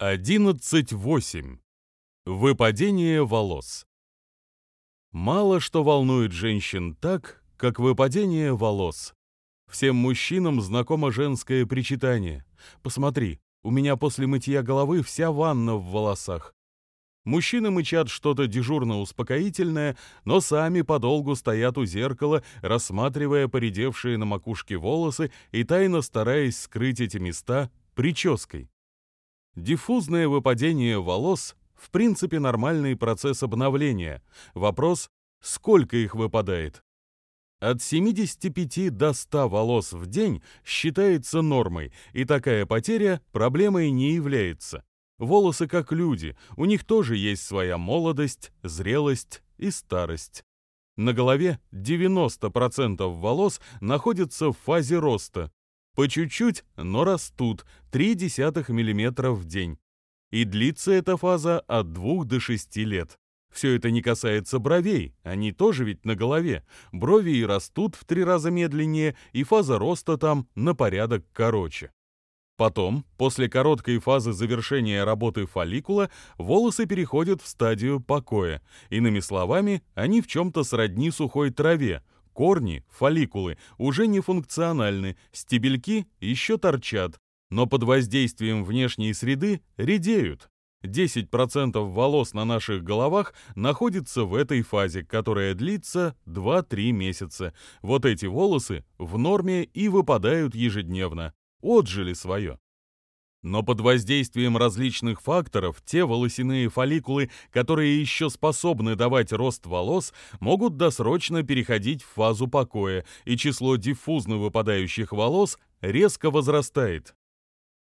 11.8. Выпадение волос. Мало что волнует женщин так, как выпадение волос. Всем мужчинам знакомо женское причитание. Посмотри, у меня после мытья головы вся ванна в волосах. Мужчины мычат что-то дежурно-успокоительное, но сами подолгу стоят у зеркала, рассматривая поредевшие на макушке волосы и тайно стараясь скрыть эти места прической. Диффузное выпадение волос в принципе нормальный процесс обновления. Вопрос, сколько их выпадает? От 75 до 100 волос в день считается нормой, и такая потеря проблемой не является. Волосы как люди, у них тоже есть своя молодость, зрелость и старость. На голове 90% волос находятся в фазе роста, по чуть-чуть, но растут 0,3 мм в день. И длится эта фаза от 2 до 6 лет. Все это не касается бровей, они тоже ведь на голове. Брови и растут в три раза медленнее, и фаза роста там на порядок короче. Потом, после короткой фазы завершения работы фолликула, волосы переходят в стадию покоя. Иными словами, они в чем-то сродни сухой траве, Корни, фолликулы, уже не функциональны, стебельки еще торчат, но под воздействием внешней среды редеют. 10% волос на наших головах находится в этой фазе, которая длится 2-3 месяца. Вот эти волосы в норме и выпадают ежедневно. Отжили свое. Но под воздействием различных факторов те волосяные фолликулы, которые еще способны давать рост волос, могут досрочно переходить в фазу покоя, и число диффузно выпадающих волос резко возрастает.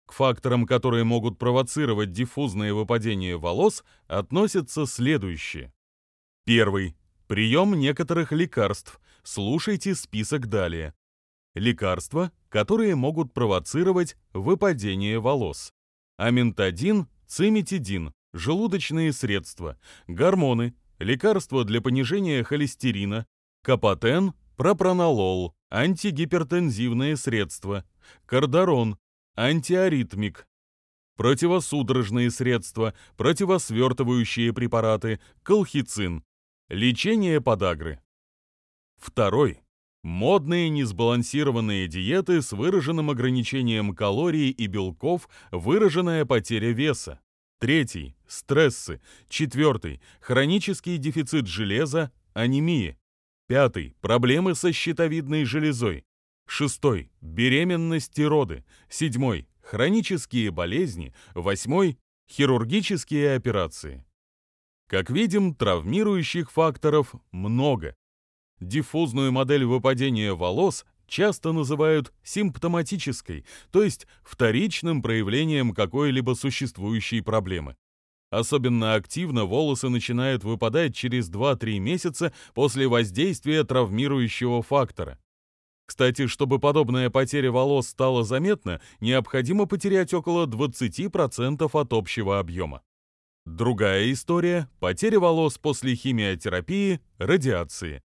К факторам, которые могут провоцировать диффузное выпадение волос, относятся следующие. Первый. Прием некоторых лекарств. Слушайте список далее. Лекарства, которые могут провоцировать выпадение волос. Аментадин, циметидин, желудочные средства, гормоны, лекарства для понижения холестерина, капотен, пропронолол, антигипертензивные средства, кардарон, антиаритмик, противосудорожные средства, противосвертывающие препараты, колхицин, лечение подагры. Второй Модные несбалансированные диеты с выраженным ограничением калорий и белков, выраженная потеря веса. Третий – стрессы. Четвертый – хронический дефицит железа, анемия. Пятый – проблемы со щитовидной железой. Шестой – беременность и роды. Седьмой – хронические болезни. Восьмой – хирургические операции. Как видим, травмирующих факторов много. Диффузную модель выпадения волос часто называют симптоматической, то есть вторичным проявлением какой-либо существующей проблемы. Особенно активно волосы начинают выпадать через 2-3 месяца после воздействия травмирующего фактора. Кстати, чтобы подобная потеря волос стала заметна, необходимо потерять около 20% от общего объема. Другая история – потеря волос после химиотерапии, радиации.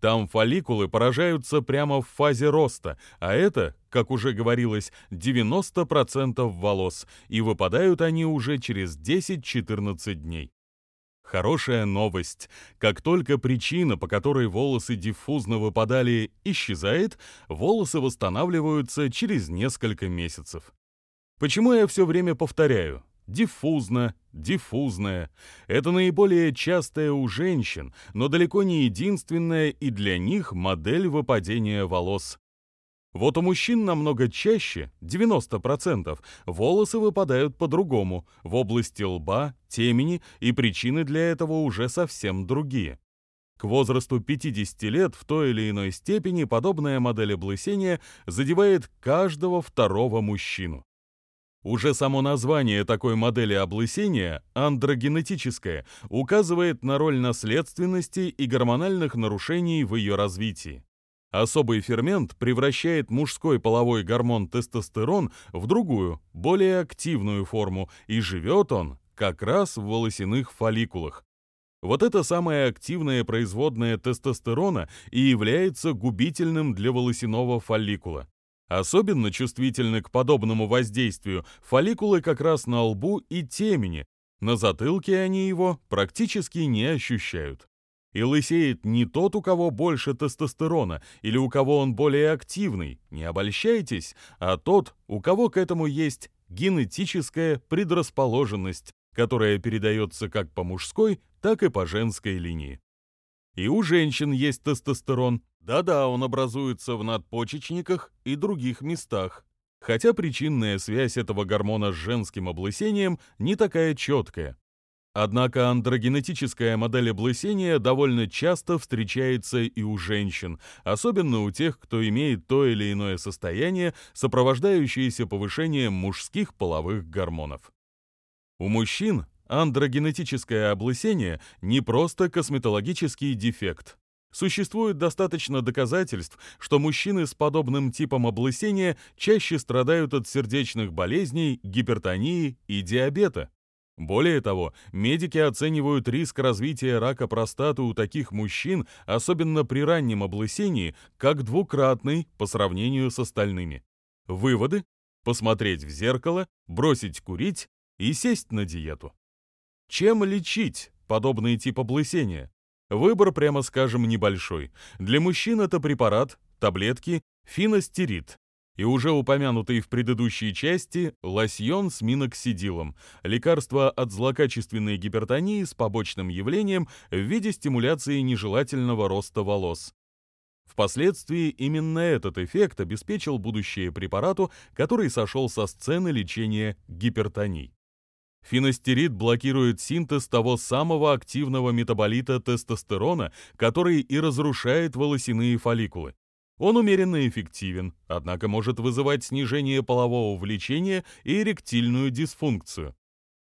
Там фолликулы поражаются прямо в фазе роста, а это, как уже говорилось, 90% волос, и выпадают они уже через 10-14 дней. Хорошая новость. Как только причина, по которой волосы диффузно выпадали, исчезает, волосы восстанавливаются через несколько месяцев. Почему я все время повторяю? диффузно, диффузная. Это наиболее частая у женщин, но далеко не единственная и для них модель выпадения волос. Вот у мужчин намного чаще, 90%, волосы выпадают по-другому, в области лба, темени, и причины для этого уже совсем другие. К возрасту 50 лет в той или иной степени подобная модель облысения задевает каждого второго мужчину. Уже само название такой модели облысения, андрогенетическое, указывает на роль наследственности и гормональных нарушений в ее развитии. Особый фермент превращает мужской половой гормон тестостерон в другую, более активную форму, и живет он как раз в волосяных фолликулах. Вот это самое активное производное тестостерона и является губительным для волосяного фолликула. Особенно чувствительны к подобному воздействию фолликулы как раз на лбу и темени, на затылке они его практически не ощущают. И лысеет не тот, у кого больше тестостерона или у кого он более активный, не обольщайтесь, а тот, у кого к этому есть генетическая предрасположенность, которая передается как по мужской, так и по женской линии. И у женщин есть тестостерон. Да-да, он образуется в надпочечниках и других местах. Хотя причинная связь этого гормона с женским облысением не такая четкая. Однако андрогенетическая модель облысения довольно часто встречается и у женщин, особенно у тех, кто имеет то или иное состояние, сопровождающееся повышением мужских половых гормонов. У мужчин андрогенетическое облысение не просто косметологический дефект. Существует достаточно доказательств, что мужчины с подобным типом облысения чаще страдают от сердечных болезней, гипертонии и диабета. Более того, медики оценивают риск развития рака простаты у таких мужчин, особенно при раннем облысении, как двукратный по сравнению с остальными. Выводы – посмотреть в зеркало, бросить курить и сесть на диету. Чем лечить подобный тип облысения? Выбор, прямо скажем, небольшой. Для мужчин это препарат, таблетки, финостерид, и уже упомянутый в предыдущей части лосьон с миноксидилом, лекарство от злокачественной гипертонии с побочным явлением в виде стимуляции нежелательного роста волос. Впоследствии именно этот эффект обеспечил будущее препарату, который сошел со сцены лечения гипертоний. Финостерид блокирует синтез того самого активного метаболита тестостерона, который и разрушает волосяные фолликулы. Он умеренно эффективен, однако может вызывать снижение полового влечения и эректильную дисфункцию.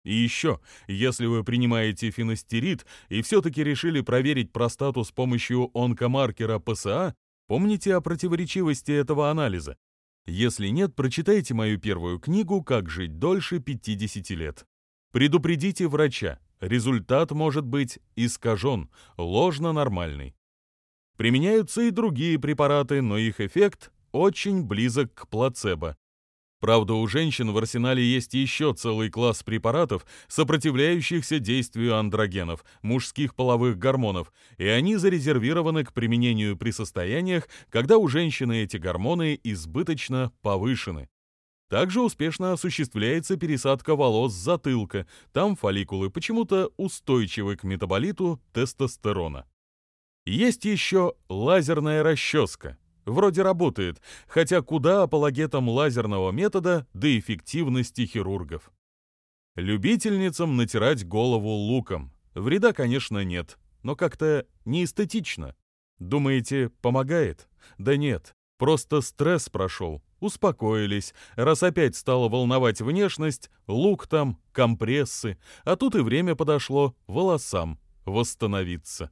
И еще, если вы принимаете финостерид и все-таки решили проверить простату с помощью онкомаркера ПСА, помните о противоречивости этого анализа. Если нет, прочитайте мою первую книгу «Как жить дольше 50 лет». Предупредите врача, результат может быть искажен, ложно-нормальный. Применяются и другие препараты, но их эффект очень близок к плацебо. Правда, у женщин в арсенале есть еще целый класс препаратов, сопротивляющихся действию андрогенов, мужских половых гормонов, и они зарезервированы к применению при состояниях, когда у женщины эти гормоны избыточно повышены. Также успешно осуществляется пересадка волос затылка, там фолликулы почему-то устойчивы к метаболиту тестостерона. Есть еще лазерная расческа. Вроде работает, хотя куда апологетам лазерного метода до эффективности хирургов. Любительницам натирать голову луком. Вреда, конечно, нет, но как-то неэстетично. Думаете, помогает? Да нет, просто стресс прошел, успокоились. Раз опять стало волновать внешность, лук там, компрессы, а тут и время подошло волосам восстановиться.